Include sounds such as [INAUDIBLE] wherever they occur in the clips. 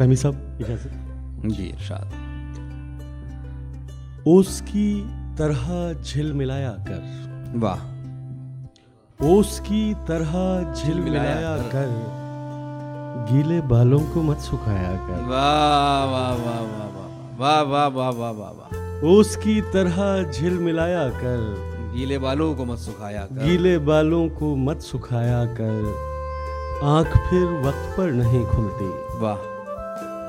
فہمی صاحب اجازت جی ارشاد اوس کی طرح جھل ملایا کر واہ اوس کی طرح جھل ملایا کر گیلے بالوں کو مت سکھایا کر واہ واہ واہ واہ واہ واہ واہ واہ واہ واہ اوس کی طرح جھل ملایا کر گیلے بالوں کو مت سکھایا کر گیلے بالوں کو مت سکھایا کر آنکھ پھر وقت پر نہیں کھلتی واہ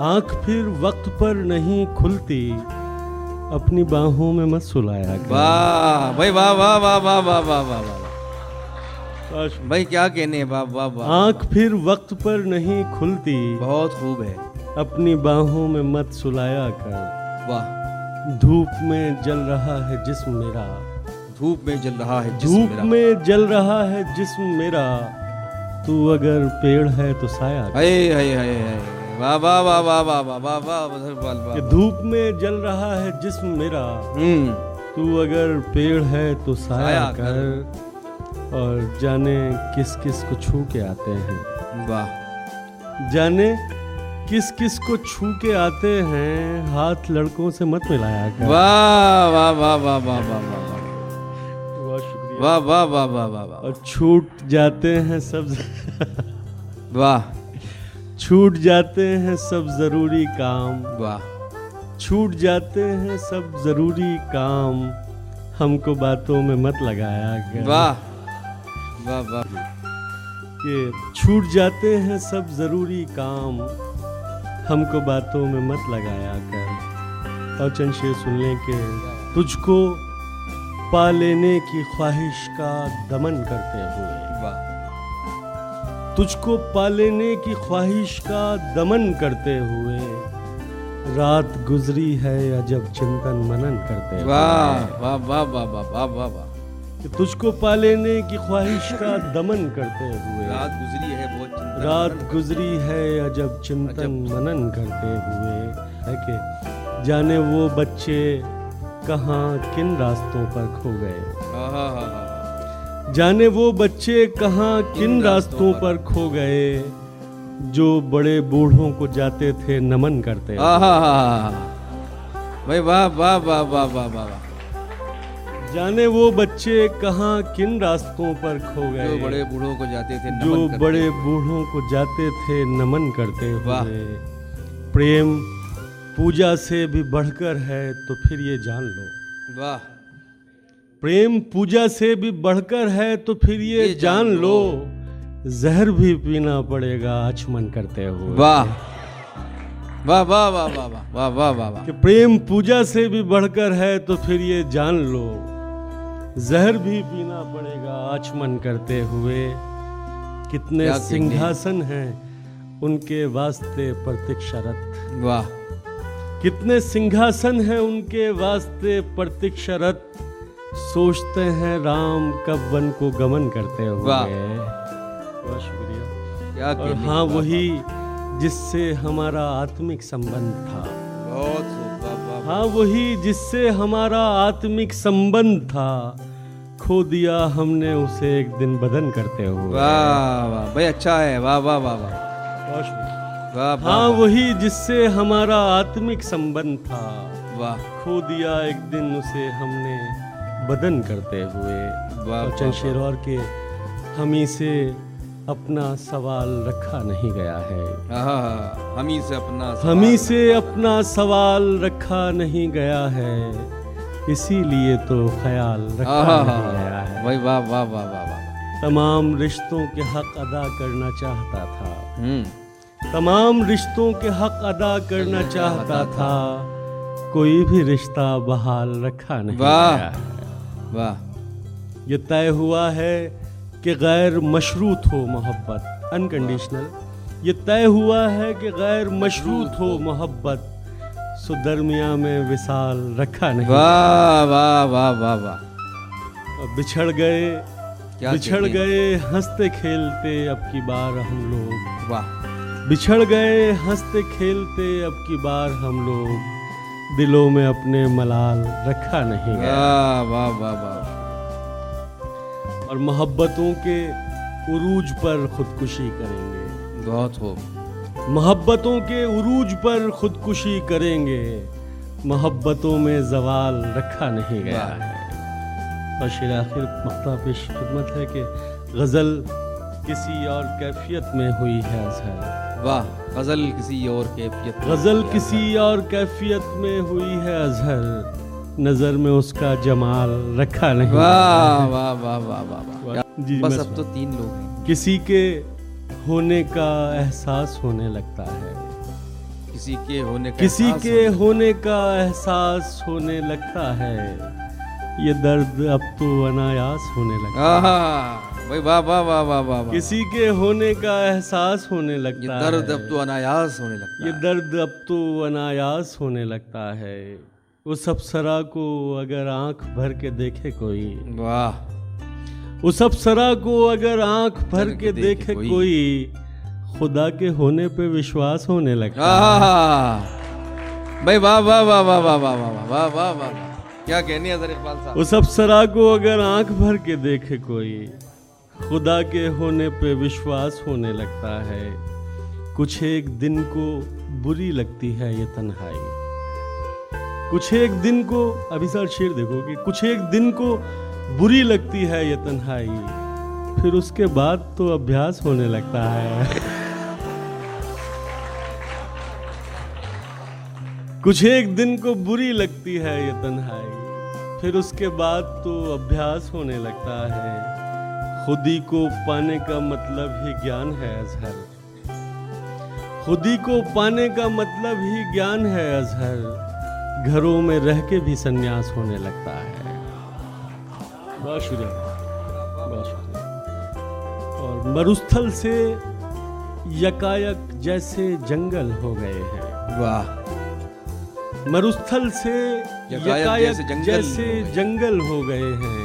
آنکھ پھر وقت پر نہیں کھلتی اپنی باہوں میں مت سلایا واہ بھائی واہ واہ واہ واہ واہ واہ واہ واہ کاش۔ بھائی کیا کہنے ہیں واہ واہ واہ۔ آنکھ پھر وقت پر نہیں کھلتی۔ بہت خوب ہے۔ اپنی باہوں میں مت سلایا کر۔ واہ۔ دھوپ میں جل رہا ہے جسم میرا۔ دھوپ میں جل رہا ہے جسم دھوپ میرا۔ میں جل رہا ہے جسم میرا۔ تو اگر پیڑ ہے تو سایہ۔ ہائے ہائے ہائے ہائے۔ واہ واہ واہ واہ واہ واہ واہ واہ واہ واہ کہ واہ دھوپ میں جل رہا ہے جسم میرا تو اگر پیڑ ہے تو سایہ کر اور جانے کس کس کو چھو کے آتے ہیں واہ جانے کس کس کو چھو کے آتے ہیں ہاتھ لڑکوں سے مت ملایا کر واہ واہ واہ واہ واہ واہ واہ شکریہ واہ واہ واہ واہ واہ واہ اور چھوٹ جاتے ہیں سب واہ چھوٹ جاتے ہیں سب ضروری کام۔ واہ۔ چھوٹ جاتے ہیں سب ضروری کام۔ ہم کو باتوں میں مت لگایا واہ۔ واہ واہ۔ کہ چھوٹ جاتے ہیں سب ضروری کام۔ ہم کو باتوں میں مت لگایا کر اور چند شعر سن لیں کہ تجھ کو پا لینے کی خواہش کا دمن کرتے ہوئے۔ واہ۔ تجھ کو پالنے کی خواہش کا دمن کرتے ہوئے رات گزری ہے عجب چنتن منن کرتے واہ تجھ کو پا لینے کی خواہش کا دمن کرتے ہوئے۔ رات گزری ہے بہت رات گزری ہے عجب چنتن منن کرتے ہوئے۔ ہے کہ جانے وہ بچے کہاں کن راستوں پر کھو گئے۔ ہاں، ہاں، ہاں، جانے وہ بچے کہاں کن راستوں پر کھو گئے جو بڑے بوڑھوں کو جاتے تھے نمن کرتے۔ بھائی واہ واہ واہ واہ واہ واہ واہ۔ جانے وہ بچے کہاں کن راستوں پر کھو جو گئے بڑے بوڑھوں کو جاتے تھے جو بڑے بوڑھوں کو جاتے تھے نمن کرتے۔ ہوئے۔ پریم پوجا سے بھی بڑھ کر ہے تو پھر یہ جان لو۔ واہ۔ پریم پوجا سے بھی بڑھ کر ہے تو پھر یہ جان لو۔ زہر بھی پینا پڑے گا اچمن کرتے ہوئے۔ واہ۔ واہ واہ واہ واہ واہ واہ واہ واہ واہ۔ کہ پریم پوجا سے بھی بڑھ کر ہے تو پھر یہ جان لو۔ زہر بھی پینا پڑے گا آچمن کرتے ہوئے۔ کتنے؟ سنگھاسن ہیں ان کے واسطے پرتک شرط واہ۔ کتنے سنگھاسن ہیں ان کے واسطے پرتک شرط سوچتے ہیں رام کب ون کو گمن کرتے۔ ہوئے بہت شکریہ۔ اور ہاں وہی جس سے ہمارا آتمک سمبند تھا۔ بہت ہاں وہی جس سے ہمارا آتمک سمبند تھا۔ کھو دیا ہم نے اسے ایک دن بدن کرتے ہوئے۔ واہ واہ بھائی اچھا ہے۔ واہ واہ واہ واہ۔ بہت شکریہ۔ واہ ہاں وہی جس سے ہمارا آتمک سمبند تھا۔ واہ۔ کھو دیا ایک دن اسے ہم نے بدن کرتے ہوئے چند شیر اور کے ہم سے اپنا سوال رکھا نہیں گیا ہے۔ ہاں ہاں ہاں ہم ہی سے اپنا ہم ہی سے اپنا سوال رکھا نہیں گیا ہے۔ اسی لیے تو خیال رکھا نہیں گیا ہے۔ واہ واہ واہ واہ واہ۔ تمام رشتوں کے حق ادا کرنا چاہتا تھا۔ تمام رشتوں کے حق ادا کرنا چاہتا تھا۔ کوئی بھی رشتہ بحال رکھا نہیں۔ گیا ہے۔ واہ۔ یہ طے ہوا ہے کہ غیر مشروط ہو محبت۔ انکنڈیشنل یہ طے ہوا ہے کہ غیر مشروط ہو محبت۔ سو درمیاں میں وصال رکھا نہیں۔ واہ واہ واہ واہ واہ۔ بچھڑ گئے۔ بچھڑ؟ گئے ہنستے کھیلتے اب کی بار ہم لوگ۔ واہ۔ بچھڑ گئے ہنستے کھیلتے اب کی بار ہم لوگ۔ دلوں میں اپنے ملال رکھا نہیں گیا۔ واہ واہ واہ واہ۔ اور محبتوں کے عروج پر خودکشی کریں گے۔ بہت خوب۔ محبتوں کے عروج پر خودکشی کریں گے۔ محبتوں میں زوال رکھا نہیں گیا۔ ہے اور شیر آخر مقطع پیش خدمت ہے کہ غزل کسی اور کیفیت میں ہوئی ہے۔ اظہر واہ۔ غزل کسی اور کیفیت غزل ہے۔ کسی اور کیفیت میں ہوئی ہے اظہر۔ نظر میں اس کا جمال رکھا نہیں۔ واہ واہ واہ واہ واہ جی بس اب تو تین لوگ ہیں۔ کسی کے ہونے کا احساس ہونے لگتا ہے۔ کسی کے ہونے کا کسی کے ہونے- کا احساس ہونے لگتا ہے۔ یہ درد اب تو انایاس ہونے لگتا بھائی واہ واہ واہ واہ واہ واہ کسی کے ہونے کا احساس ہونے یہ لگتا درد ہے اب تو انایاس ہونے لگتا یہ درد اب تو انایاس ہونے لگتا ہے اس افسرا کو اگر آنکھ بھر کے دیکھے کوئی واہ اس افسرا کو اگر آنکھ بھر کے دیکھے کوئی خدا کے ہونے پہ وشواس ہونے لگتا بھائی واہ واہ واہ واہ واہ واہ واہ واہ واہ واہ واہ کیا کہنی ہے اقبال صاحب اس افسرا کو اگر آنکھ بھر کے دیکھے کوئی خدا کے ہونے پہ وشواس ہونے لگتا ہے۔ کچھ ایک دن کو بری لگتی ہے یہ تنہائی۔ کچھ ایک دن کو، ابھی سر شیر دیکھو کہ کچھ ایک دن کو بری لگتی ہے یہ تنہائی۔ پھر اس کے بعد تو ابھیاس ہونے لگتا ہے۔ کچھ ایک دن کو بری لگتی ہے یہ تنہائی۔ پھر اس کے بعد تو ابھیاس ہونے لگتا ہے۔ خودی کو پانے کا مطلب ہی گیان ہے اظہر۔ خودی کو پانے کا مطلب ہی گیان ہے اظہر۔ گھروں میں رہ کے بھی سنیاس ہونے لگتا ہے۔ بہت شکریہ۔ بہت شکریہ۔ اور مروستھل سے یکایک جیسے جنگل ہو گئے ہیں۔ واہ۔ مروستھل سے یکایک جیسے۔ جنگل ہو گئے ہیں۔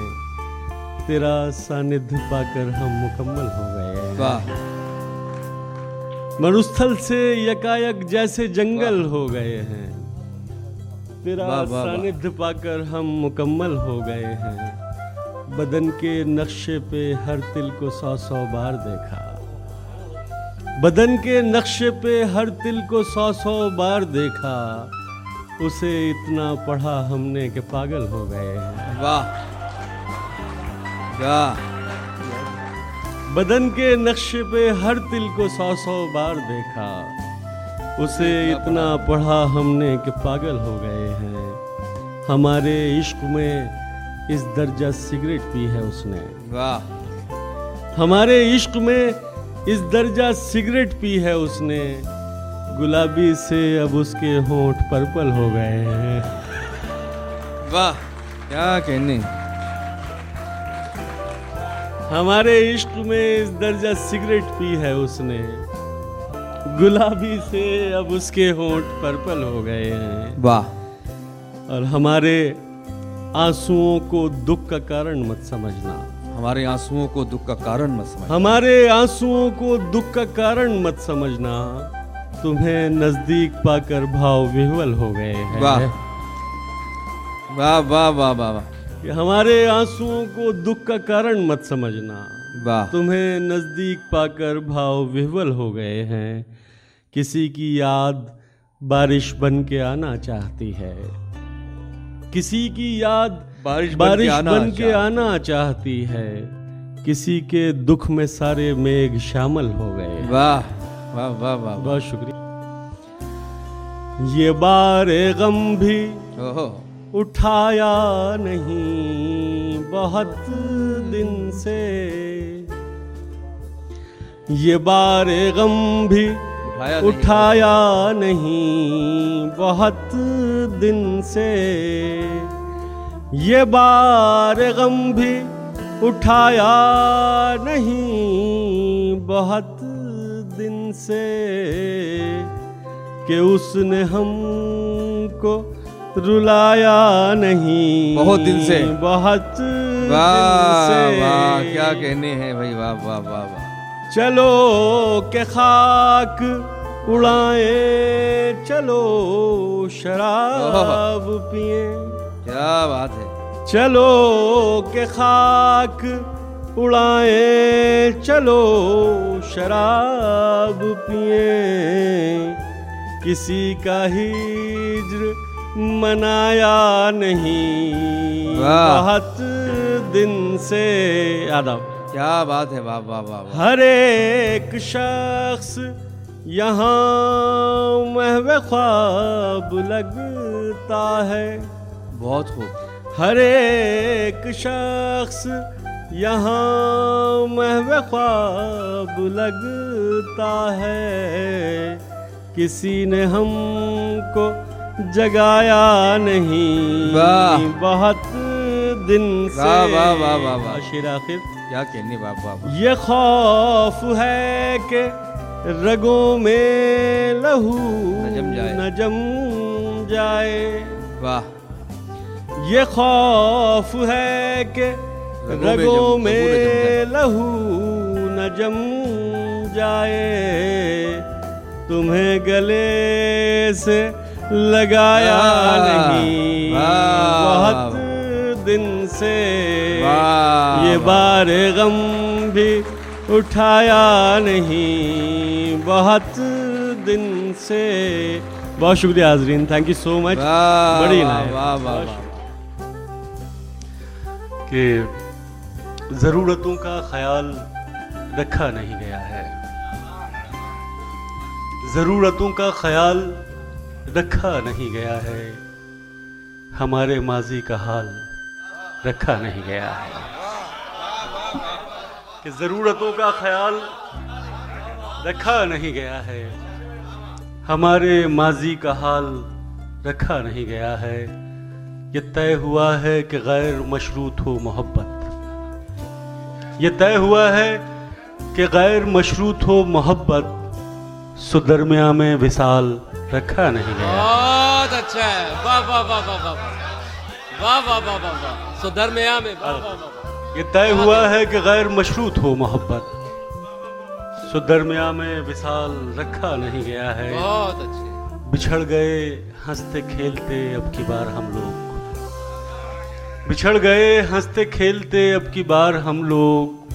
تیرا ساندھ پا کر ہم مکمل ہو گئے واہ سے یکایک جیسے جنگل ہو گئے ہیں تیرا۔ ساندھ پا کر ہم مکمل ہو گئے ہیں بدن کے نقشے پہ ہر تل کو سو سو بار دیکھا بدن کے نقشے پہ ہر تل کو سو سو بار دیکھا اسے اتنا پڑھا ہم نے کہ پاگل ہو گئے ہیں واہ کیا بدن کے نقشے پہ ہر تل کو سو سو بار دیکھا۔ اسے اتنا پڑھا ہم نے کہ پاگل ہو گئے ہیں۔ ہمارے عشق میں اس درجہ سگریٹ پی ہے اس نے۔ واہ۔ ہمارے عشق میں اس درجہ سگریٹ پی ہے اس نے۔ گلابی سے اب اس کے ہونٹ پرپل ہو گئے ہیں۔ واہ کیا کہنے۔ ہمارے عشق میں اس درجہ سگریٹ پی ہے اس نے۔ گلابی سے اب اس کے ہونٹ پرپل ہو گئے ہیں۔ واہ۔ اور ہمارے آنسوؤں کو دکھ کا کارن مت سمجھنا۔ ہمارے آنسوؤں کو دکھ کا کارن مت سمجھ ہمارے آنسوؤں کو دکھ کا کارن مت سمجھنا۔ تمہیں نزدیک پا کر بھاؤ وہول ہو گئے ہیں۔ واہ۔ واہ واہ واہ واہ واہ۔ کہ ہمارے آنسوؤں کو دکھ کا کارن مت سمجھنا۔ واہ۔ تمہیں نزدیک پا کر بھاؤ وہول ہو گئے ہیں۔ کسی کی یاد بارش بن کے آنا چاہتی ہے۔ کسی کی یاد بارش بن کے آنا چاہتی۔ ہے۔ کسی کے دکھ میں سارے میگ شامل ہو گئے واہ واہ واہ واہ بہت شکریہ۔ یہ بار غم بھی اٹھایا نہیں بہت دن سے۔ یہ بار غم بھی اٹھایا نہیں۔ بہت دن سے۔ یہ بار غم بھی اٹھایا نہیں بہت دن سے کہ اس نے ہم کو رلایا نہیں۔ بہت دن سے۔ بہت واہ واہ کیا کہنے ہیں بھائی؟ واہ واہ واہ واہ۔ چلو کہ خاک اڑائیں چلو شراب پئیں کیا بات ہے۔ چلو کہ خاک اڑائیں چلو شراب پیے کسی کا ہجر منایا نہیں۔ بہت دن سے آداب کیا بات ہے واہ واہ واہ۔ ہر ایک شخص یہاں محو خواب لگتا ہے۔ بہت خوب۔ ہر ایک شخص یہاں محو خواب لگتا ہے۔ کسی نے ہم کو جگایا نہیں۔ بہت دن سے کیا کہنی یہ خوف ہے کہ رگوں میں لہو نہ جم جائے۔ واہ۔ یہ خوف ہے کہ رگوں میں لہو نہ جم جائے۔ تمہیں گلے سے لگایا نہیں۔ بہت دن سے یہ۔ بار غم بھی اٹھایا نہیں۔ بہت دن سے۔ بہت شکریہ حاضرین تھینک یو سو مچ بڑی کہ ضرورتوں کا خیال رکھا نہیں گیا ہے۔ ضرورتوں کا خیال رکھا نہیں گیا ہے۔ ہمارے ماضی کا حال رکھا نہیں گیا ہے۔ کہ ضرورتوں کا خیال رکھا نہیں گیا ہے۔ ہمارے ماضی کا حال رکھا نہیں گیا ہے۔ یہ طے ہوا ہے کہ غیر مشروط ہو محبت۔ یہ طے ہوا ہے کہ غیر مشروط ہو محبت۔ سو درمیاں میں وصال رکھا نہیں گیا بہت اچھا ہے واہ واہ واہ واہ واہ واہ واہ واہ واہ واہ سو درمیان میں یہ طے ہوا ہے کہ غیر مشروط ہو محبت سو درمیاں میں وصال رکھا نہیں گیا ہے بہت اچھے بچھڑ گئے ہنستے کھیلتے اب کی بار ہم لوگ بچھڑ گئے ہنستے کھیلتے اب کی بار ہم لوگ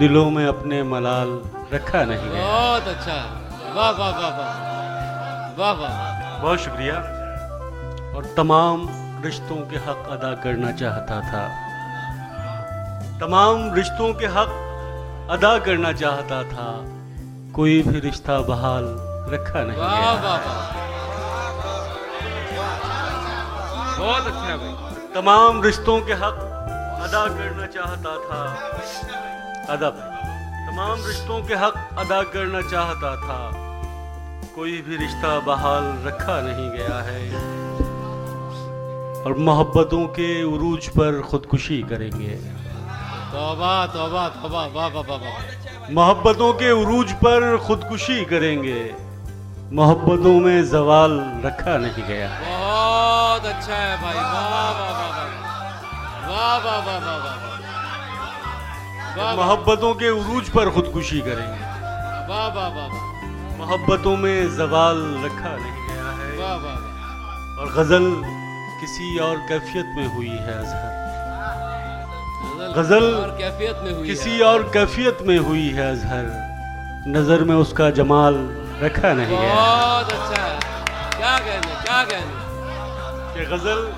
دلوں میں اپنے ملال رکھا نہیں گیا بہت اچھا واہ واہ واہ واہ واہ واہ بہت شکریہ۔ اور تمام رشتوں کے حق ادا کرنا چاہتا تھا۔ تمام رشتوں کے حق ادا کرنا چاہتا تھا۔ کوئی بھی رشتہ بحال رکھا نہیں بہت اچھا بھائی۔ تمام رشتوں کے حق ادا کرنا چاہتا تھا۔ ادا بھائی تمام رشتوں کے حق ادا کرنا چاہتا تھا۔ کوئی بھی رشتہ بحال رکھا نہیں گیا ہے اور محبتوں کے عروج پر خودکشی کریں گے توبہ توبہ توبہ محبتوں کے عروج پر خودکشی کریں گے محبتوں میں زوال رکھا نہیں گیا بہت اچھا ہے بھائی واہ واہ واہ محبتوں کے عروج پر خودکشی کریں گے واہ واہ محبتوں میں زوال رکھا نہیں گیا ہے۔ اور غزل کسی اور کیفیت میں ہوئی ہے اظہر۔ غزل ہے کسی اور کیفیت میں ہوئی ہے اظہر۔ نظر میں اس کا جمال رکھا نہیں گیا۔ بہت اچھا ہے۔ کیا کہنے کیا کہنے؟ کہ غزل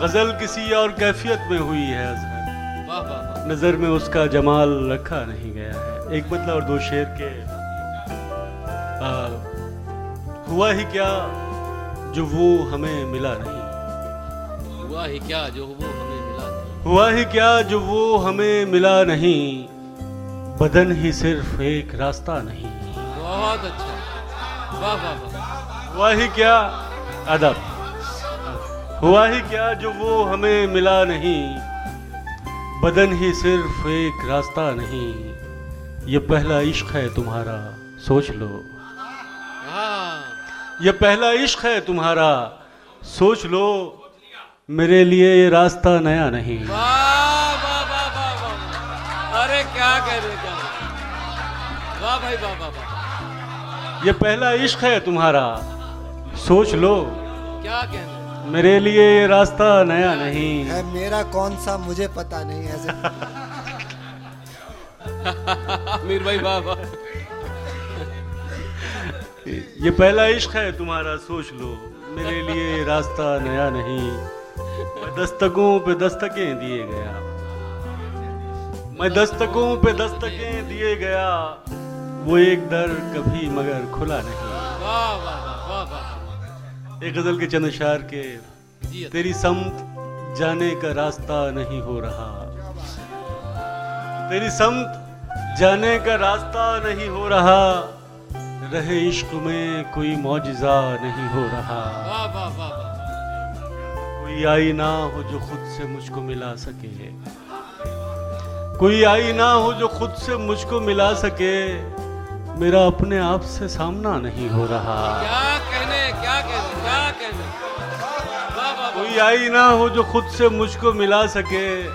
غزل کسی اور کیفیت میں ہوئی ہے اظہر۔ نظر میں اس کا جمال رکھا نہیں گیا ہے۔ ایک مطلب اور دو شعر کے ہوا ہی کیا جو وہ ہمیں ملا نہیں؟ ہوا ہی کیا جو وہ ہمیں ملا نہیں؟ ہوا ہی کیا جو وہ ہمیں ملا نہیں؟ بدن ہی صرف ایک راستہ نہیں۔ بہت اچھا۔ واہ واہ واہ۔ ہوا ہی کیا؟ ادب۔ ہوا ہی کیا جو وہ ہمیں ملا نہیں؟ بدن ہی صرف ایک راستہ نہیں۔ یہ پہلا عشق ہے تمہارا سوچ لو۔ یہ پہلا عشق ہے تمہارا۔ سوچ لو میرے لیے یہ راستہ نیا نہیں۔ یہ پہلا عشق ہے تمہارا۔ سوچ لو۔ کیا میرے لیے یہ راستہ نیا نہیں۔ میرا کون سا مجھے پتا نہیں ہے [LAUGHS] میر بھائی بابا یہ پہلا عشق ہے تمہارا سوچ لو۔ میرے لیے راستہ نیا نہیں۔ میں دستکوں پہ دستکیں دیے گیا۔ میں دستکوں پہ دستکیں دیے گیا۔ وہ ایک در کبھی مگر کھلا نہیں۔ ایک غزل کے چند اشعار کے تیری سمت جانے کا راستہ نہیں ہو رہا۔ تیری سمت جانے کا راستہ نہیں ہو رہا۔ رہے عشق میں کوئی معجزہ نہیں ہو رہا۔ کوئی آئی نہ ہو جو خود سے مجھ کو ملا سکے۔ کوئی آئی نہ ہو جو خود سے مجھ کو ملا سکے۔ میرا اپنے آپ سے سامنا نہیں ہو رہا۔ کوئی آئی نہ ہو جو خود سے مجھ کو ملا سکے۔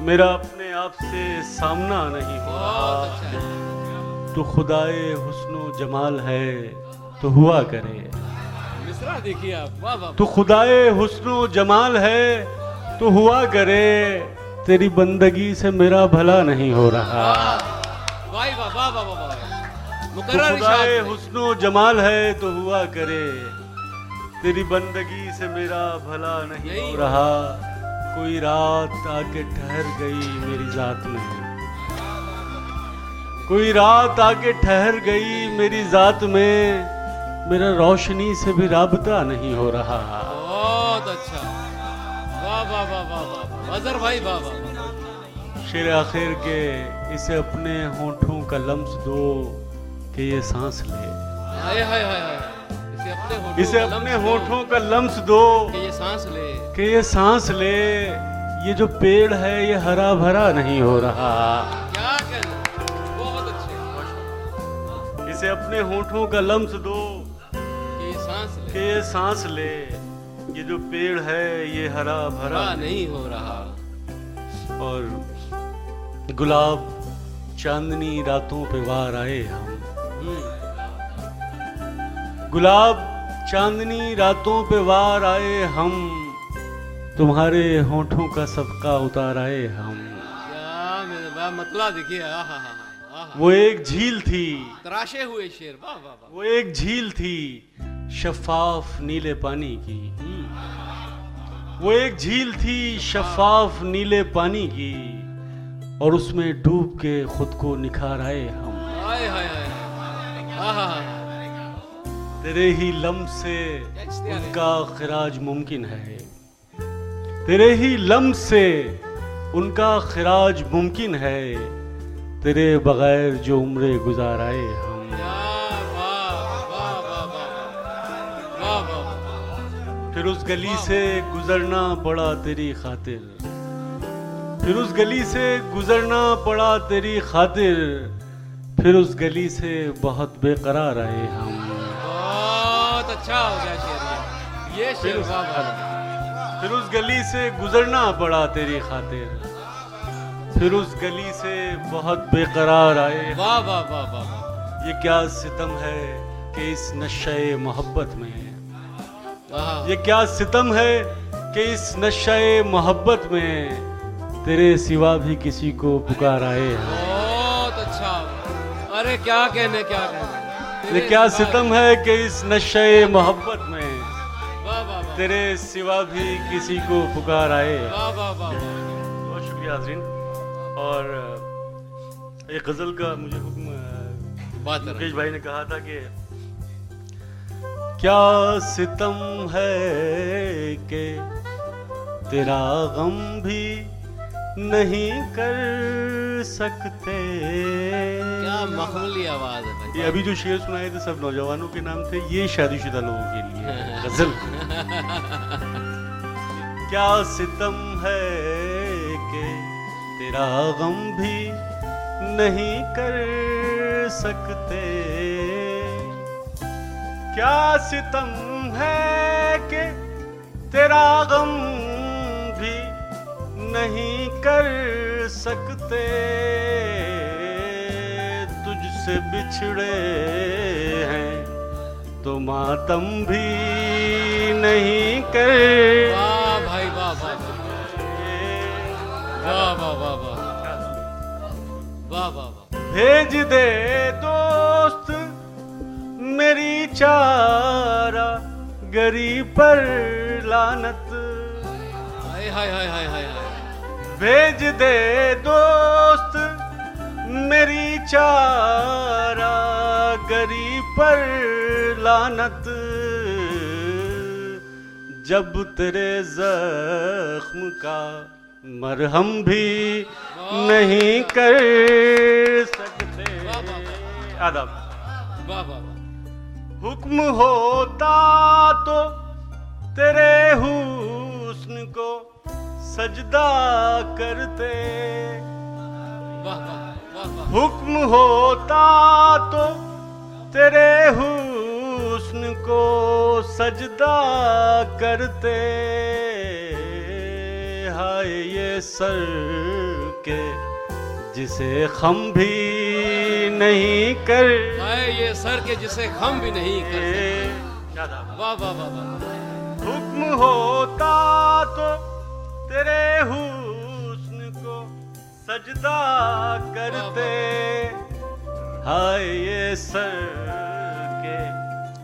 میرا اپنے آپ سے سامنا نہیں ہو رہا۔ تو خدائے حسن و جمال ہے تو ہوا کرے۔ تو خدائے حسن و جمال ہے تو ہوا کرے۔ تیری بندگی سے میرا بھلا نہیں ہو رہا۔ خدائے حسن و جمال ہے تو ہوا کرے۔ تیری بندگی سے میرا بھلا نہیں ہو رہا۔ کوئی رات آ کے ٹھہر گئی میری ذات میں۔ کوئی رات آ کے ٹھہر گئی میری ذات میں میرا روشنی سے بھی رابطہ نہیں ہو رہا۔ بہت اچھا۔ واہ واہ واہ واہ واہ بھائی واہ شیر آخر کے اسے اپنے ہونٹوں کا لمس دو کہ یہ سانس لے۔ ہائے ہائے ہائے اسے اپنے ہونٹوں کا لمس دو کہ یہ سانس لے۔ کہ یہ سانس لے۔ یہ جو پیڑ ہے یہ ہرا بھرا نہیں ہو رہا۔ اپنے ہونٹوں کا لمس دو کہ یہ سانس لے کہ یہ سانس لے یہ جو پیڑ ہے یہ ہرا بھرا نہیں ہو رہا اور گلاب چاندنی راتوں پہ وار آئے ہم گلاب چاندنی راتوں پہ وار آئے ہم تمہارے ہونٹوں کا سبقہ اتار آئے ہم مطلب دیکھیے وہ ایک جھیل تھی۔ تراشے ہوئے شیر۔ واہ واہ وہ ایک جھیل تھی شفاف نیلے پانی کی۔ وہ ایک جھیل تھی شفاف نیلے پانی کی۔ اور اس میں ڈوب کے خود کو نکھار آئے ہم۔ ہاں، ہاں، ہاں۔ تیرے ہی لم سے ان کا خراج ممکن ہے۔ تیرے ہی لم سے ان کا خراج ممکن ہے۔ تیرے بغیر جو عمرے گزارائے ہم۔ پھر اس گلی سے گزرنا پڑا تیری خاطر۔ پھر اس گلی سے گزرنا پڑا تیری خاطر۔ پھر اس گلی سے بہت بے قرار آئے ہم۔ بہت اچھا ہو گیا یہ۔ پھر اس گلی سے گزرنا پڑا تیری خاطر۔ پھر اس گلی سے بہت بے قرار آئے۔ واہ واہ واہ واہ یہ کیا ستم ہے کہ اس نشے محبت میں یہ کیا ستم ہے کہ اس نشے محبت میں تیرے سوا بھی کسی کو پکار آئے۔ بہت اچھا۔ ارے کیا کہنے کیا کہنے۔ یہ کیا ستم ہے کہ اس نشے محبت میں تیرے سوا بھی کسی کو پکار آئے۔ بہت شکریہ حضرین اور ایک غزل کا مجھے حکم مکیش بھائی نے کہا تھا کہ کیا ستم ہے کہ تیرا غم بھی نہیں کر سکتے؟ کیا مخملی آواز ہے یہ ابھی جو شعر سنائے تھے سب نوجوانوں کے نام تھے یہ شادی شدہ لوگوں کے لیے غزل۔ [LAUGHS] کیا ستم ہے کہ تیرا غم بھی نہیں کر سکتے۔ کیا ستم ہے کہ تیرا غم بھی نہیں کر سکتے۔ تجھ سے بچھڑے ہیں تو ماتم بھی نہیں کر واہ بھائی واہ۔ واہ واہ واہ۔ بھیج دے دوست میری چارہ گری پر لانت بھیج دے دوست میری چارہ گری پر لانت جب تیرے زخم کا مرہم بھی نہیں کر سکتے۔ آداب۔ حکم ہوتا تو تیرے حسن کو سجدہ کرتے۔ حکم ہوتا تو تیرے حسن کو سجدہ کرتے۔ ہائے۔ سر کے جسے خم بھی نہیں کر ہائے یہ سر کے جسے خم بھی نہیں کر سکتے۔ واہ واہ واہ واہ۔ حکم ہوتا تو تیرے حسن کو سجدہ کرتے۔ ہائے یہ سر کے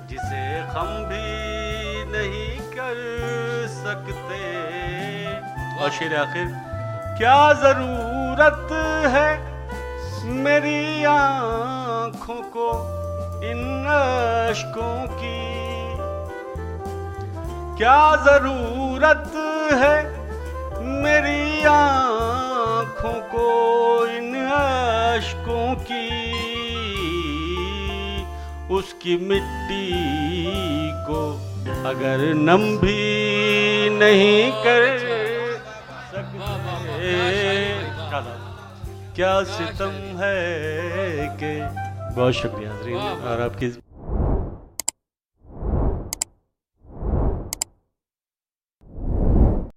جسے خم بھی نہیں کر سکتے۔ اور شیر آخر، کیا ضرورت ہے میری آنکھوں کو ان اشکوں کی؟ کیا ضرورت ہے میری آنکھوں کو ان اشکوں کی؟ اس کی مٹی کو اگر نم بھی نہیں کر کیا ستم ہے کہ بہت شکریہ حضرین اور آپ کی